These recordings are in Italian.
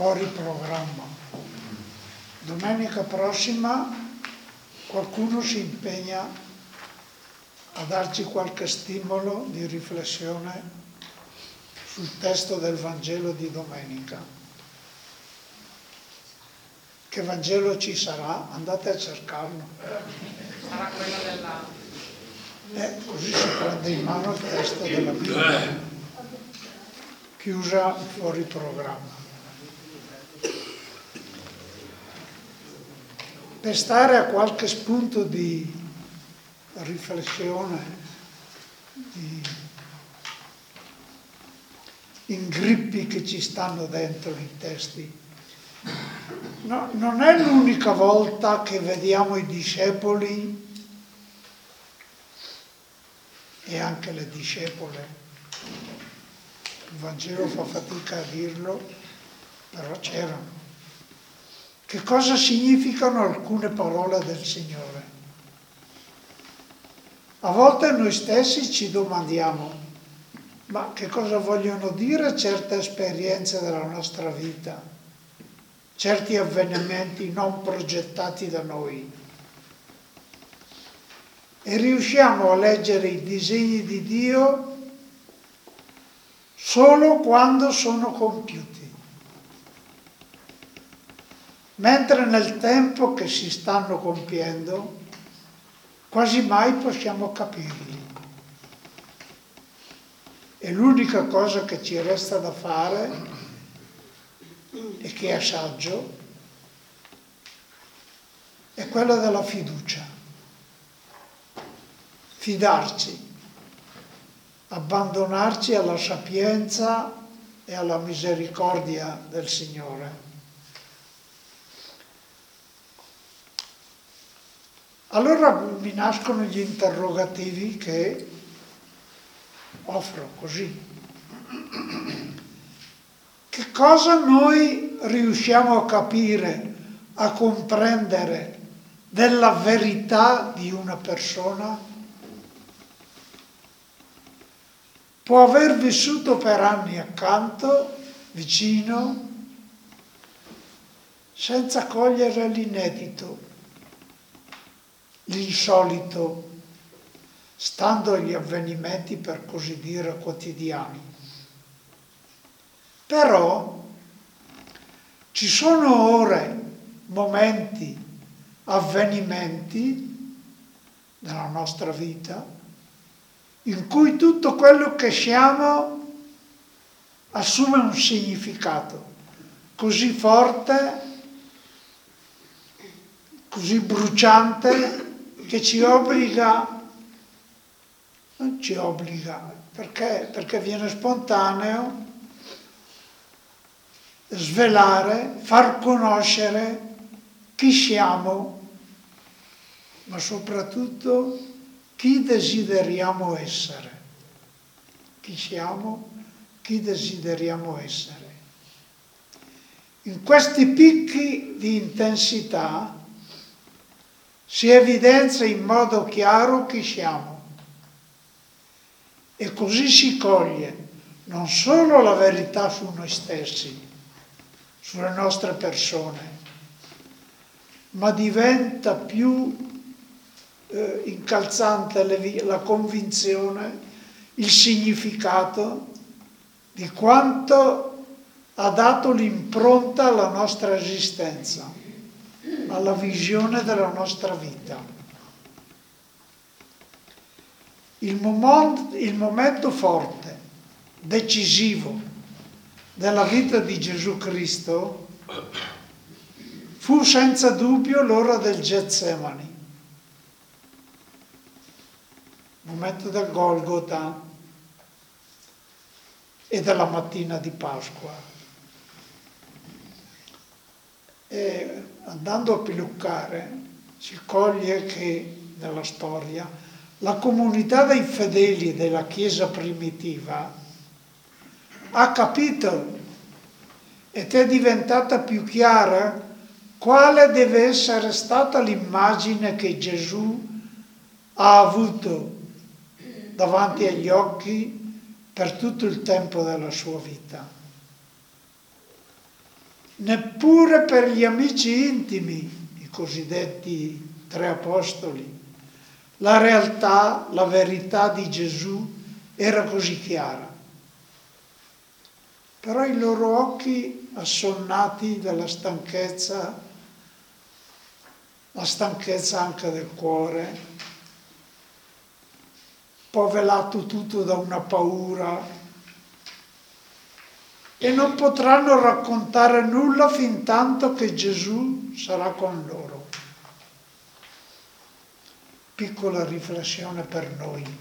fuori programma. Domenica prossima qualcuno si impegna a darci qualche stimolo di riflessione sul testo del Vangelo di domenica. Che Vangelo ci sarà? Andate a cercarlo. Sarà quello della... Eh, così si prende in mano il testo della Bibbia. Chiusa fuori programma. Per stare a qualche spunto di riflessione, di ingrippi che ci stanno dentro i testi. No, non è l'unica volta che vediamo i discepoli e anche le discepole. Il Vangelo fa fatica a dirlo, però c'erano. Che cosa significano alcune parole del Signore? A volte noi stessi ci domandiamo, ma che cosa vogliono dire certe esperienze della nostra vita, certi avvenimenti non progettati da noi? E riusciamo a leggere i disegni di Dio solo quando sono compiuti mentre nel tempo che si stanno compiendo quasi mai possiamo capirli. E l'unica cosa che ci resta da fare e che è saggio è quella della fiducia. Fidarci, abbandonarci alla sapienza e alla misericordia del Signore. Allora mi nascono gli interrogativi che offro così. Che cosa noi riusciamo a capire, a comprendere della verità di una persona? Può aver vissuto per anni accanto, vicino, senza cogliere l'inedito l'insolito, stando agli avvenimenti per così dire quotidiani. Però ci sono ore, momenti, avvenimenti nella nostra vita in cui tutto quello che siamo assume un significato così forte, così bruciante che ci obbliga, non ci obbliga, perché, perché viene spontaneo, svelare, far conoscere chi siamo, ma soprattutto chi desideriamo essere. Chi siamo, chi desideriamo essere. In questi picchi di intensità si evidenzia in modo chiaro chi siamo. E così si coglie non solo la verità su noi stessi, sulle nostre persone, ma diventa più eh, incalzante le, la convinzione, il significato di quanto ha dato l'impronta alla nostra esistenza alla visione della nostra vita. Il, momento, il momento forte, decisivo della vita di Gesù Cristo fu senza dubbio l'ora del Getsemani, momento del Golgota e della mattina di Pasqua. E andando a piluccare si coglie che nella storia la comunità dei fedeli della Chiesa primitiva ha capito ed è diventata più chiara quale deve essere stata l'immagine che Gesù ha avuto davanti agli occhi per tutto il tempo della sua vita neppure per gli amici intimi, i cosiddetti tre apostoli. La realtà, la verità di Gesù era così chiara. Però i loro occhi assonnati dalla stanchezza, la stanchezza anche del cuore, un po' velato tutto da una paura, e non potranno raccontare nulla fin tanto che Gesù sarà con loro. Piccola riflessione per noi.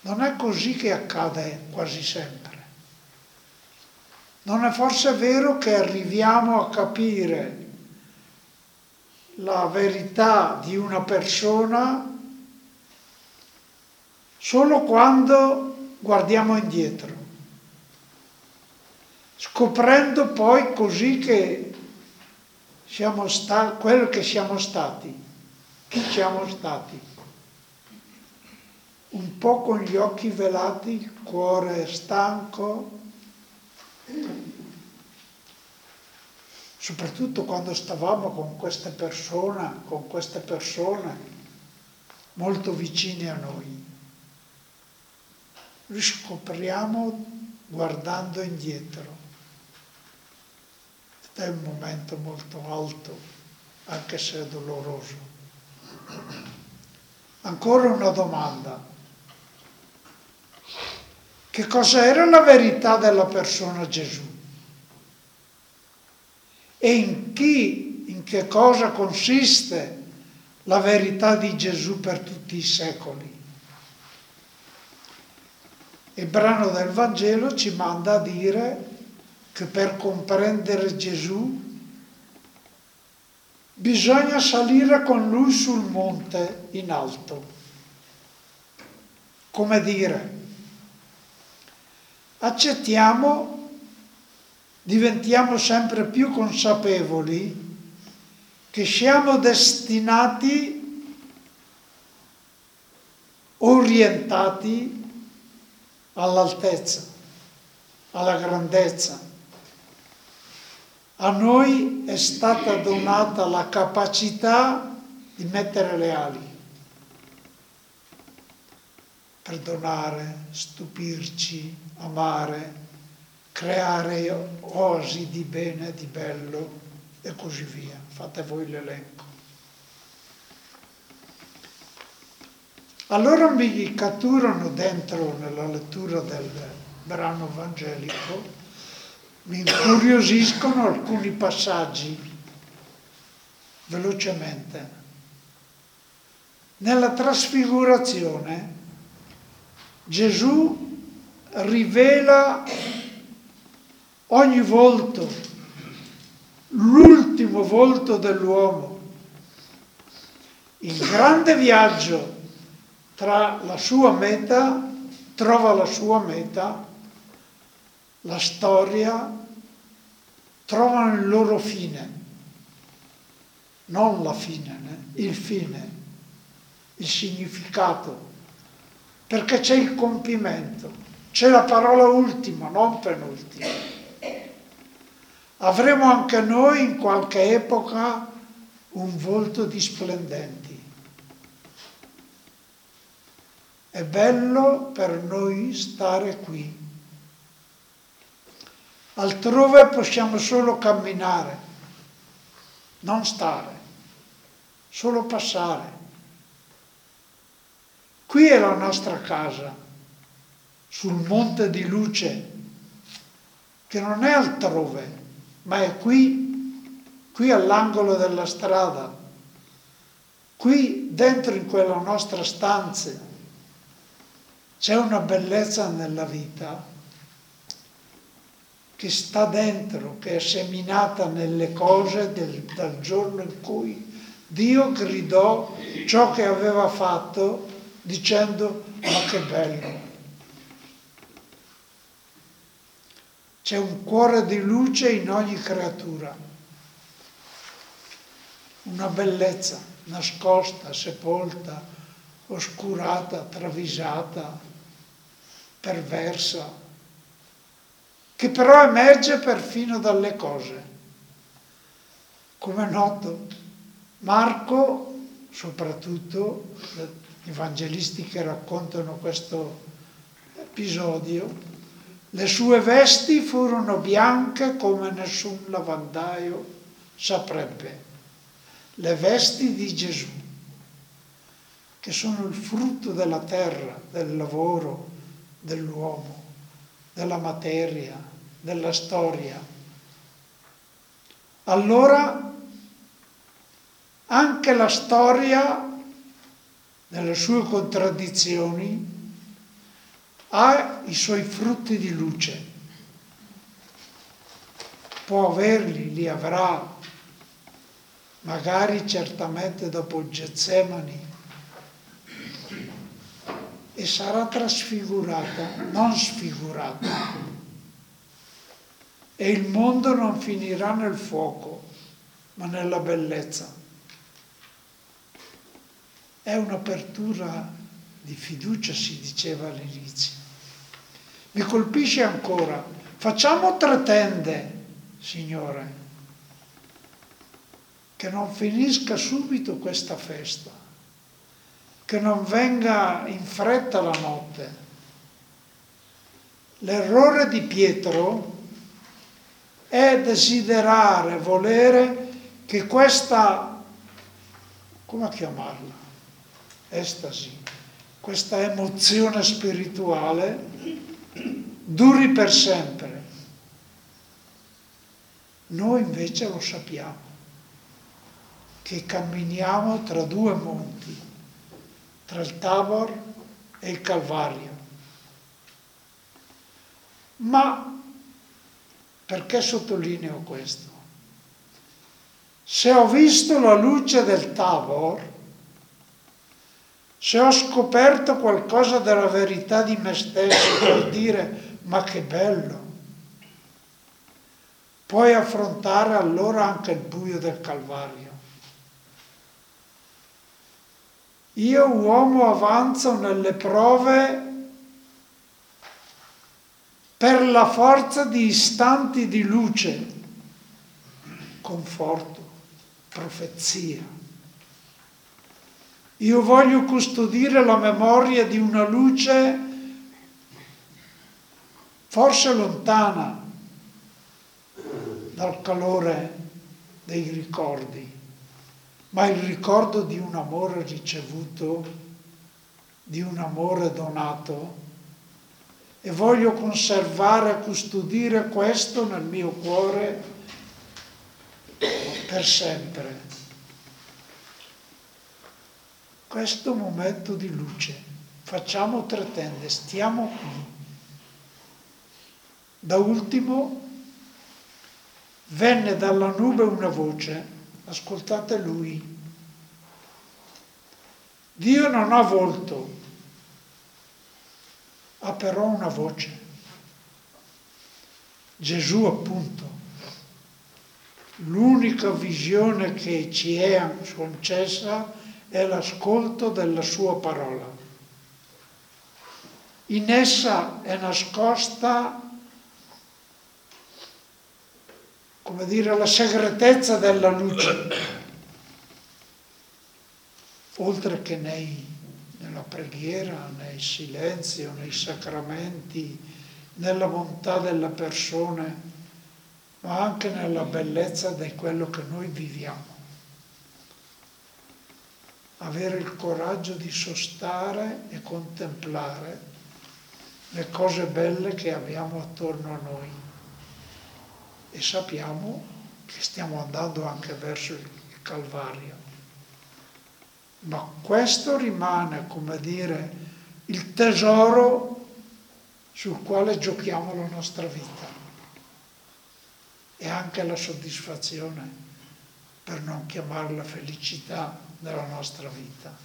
Non è così che accade quasi sempre. Non è forse vero che arriviamo a capire la verità di una persona solo quando guardiamo indietro scoprendo poi così che siamo stati, quello che siamo stati, chi siamo stati. Un po' con gli occhi velati, il cuore stanco, soprattutto quando stavamo con queste persone, con queste persone molto vicine a noi. Riscopriamo guardando indietro è un momento molto alto, anche se doloroso. Ancora una domanda. Che cosa era la verità della persona Gesù? E in chi, in che cosa consiste la verità di Gesù per tutti i secoli? Il brano del Vangelo ci manda a dire che per comprendere Gesù bisogna salire con lui sul monte in alto. Come dire, accettiamo, diventiamo sempre più consapevoli che siamo destinati, orientati all'altezza, alla grandezza a noi è stata donata la capacità di mettere le ali, perdonare, stupirci, amare, creare osi di bene, di bello e così via. Fate voi l'elenco. Allora mi catturano dentro nella lettura del brano evangelico mi incuriosiscono alcuni passaggi velocemente. Nella trasfigurazione Gesù rivela ogni volto, l'ultimo volto dell'uomo. Il grande viaggio tra la sua meta, trova la sua meta la storia trovano il loro fine, non la fine, il fine, il significato, perché c'è il compimento, c'è la parola ultima, non penultima. Avremo anche noi in qualche epoca un volto di splendenti. È bello per noi stare qui altrove possiamo solo camminare, non stare, solo passare. Qui è la nostra casa, sul monte di luce, che non è altrove, ma è qui, qui all'angolo della strada, qui dentro in quella nostra stanza. C'è una bellezza nella vita che sta dentro, che è seminata nelle cose del, dal giorno in cui Dio gridò ciò che aveva fatto dicendo ma che bello. C'è un cuore di luce in ogni creatura, una bellezza nascosta, sepolta, oscurata, travisata, perversa che però emerge perfino dalle cose. Come è noto, Marco, soprattutto gli evangelisti che raccontano questo episodio, le sue vesti furono bianche come nessun lavandaio saprebbe. Le vesti di Gesù, che sono il frutto della terra, del lavoro dell'uomo, della materia, della storia. Allora anche la storia, nelle sue contraddizioni, ha i suoi frutti di luce. Può averli, li avrà, magari certamente dopo Getsemani, e sarà trasfigurata, non sfigurata. E il mondo non finirà nel fuoco, ma nella bellezza. È un'apertura di fiducia, si diceva all'inizio. Mi colpisce ancora, facciamo tre tende, Signore, che non finisca subito questa festa, che non venga in fretta la notte. L'errore di Pietro è desiderare, volere che questa, come chiamarla, estasi, questa emozione spirituale duri per sempre. Noi invece lo sappiamo, che camminiamo tra due monti, tra il Tabor e il Calvario. Ma perché sottolineo questo? Se ho visto la luce del Tabor, se ho scoperto qualcosa della verità di me stesso, vuol dire ma che bello. Puoi affrontare allora anche il buio del Calvario. Io uomo avanzo nelle prove per la forza di istanti di luce, conforto, profezia. Io voglio custodire la memoria di una luce forse lontana dal calore dei ricordi, ma il ricordo di un amore ricevuto, di un amore donato e voglio conservare custodire questo nel mio cuore per sempre questo momento di luce. Facciamo tre tende, stiamo qui. Da ultimo venne dalla nube una voce, ascoltate lui. Dio non ha volto, ha però una voce. Gesù appunto. L'unica visione che ci è concessa è l'ascolto della sua parola. In essa è nascosta, come dire, la segretezza della luce, oltre che nei, nella preghiera, nel silenzio, nei sacramenti, nella bontà delle persone, ma anche nella bellezza di quello che noi viviamo. Avere il coraggio di sostare e contemplare le cose belle che abbiamo attorno a noi e sappiamo che stiamo andando anche verso il Calvario. Ma questo rimane, come dire, il tesoro sul quale giochiamo la nostra vita e anche la soddisfazione, per non chiamarla felicità, nella nostra vita.